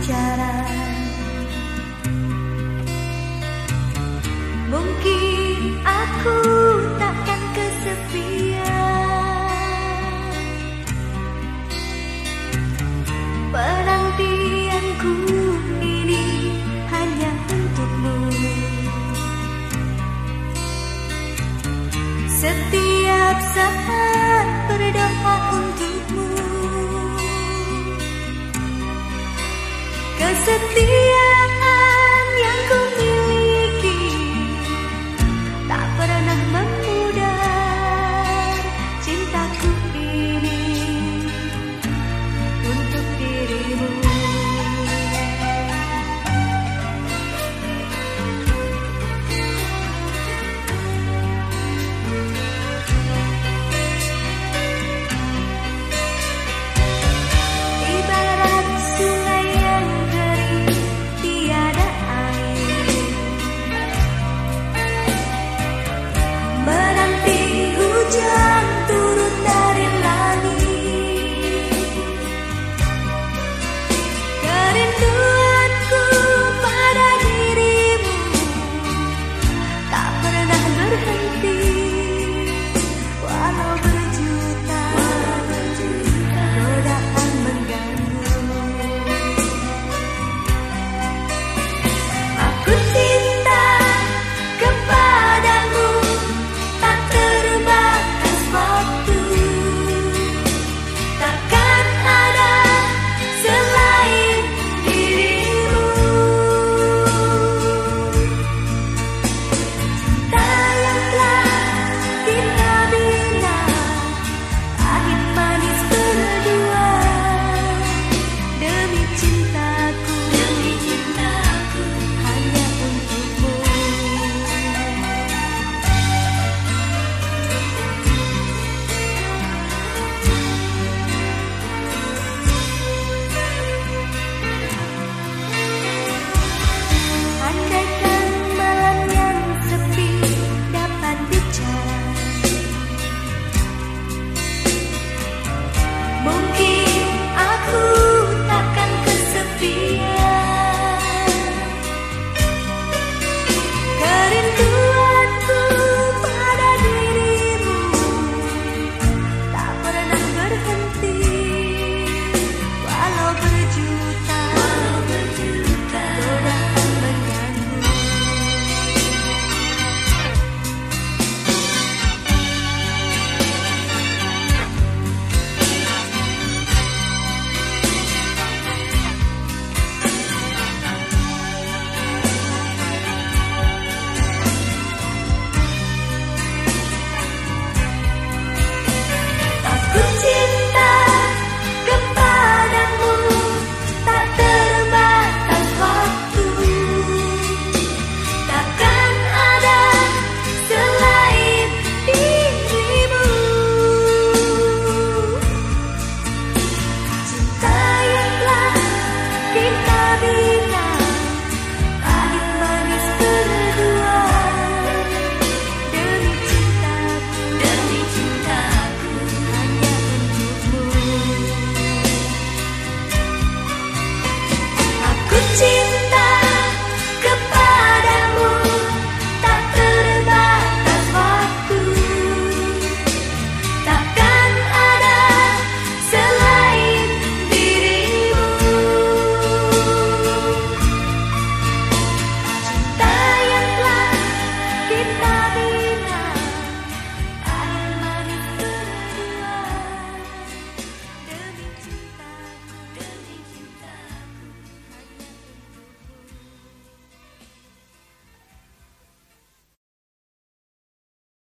bicara setia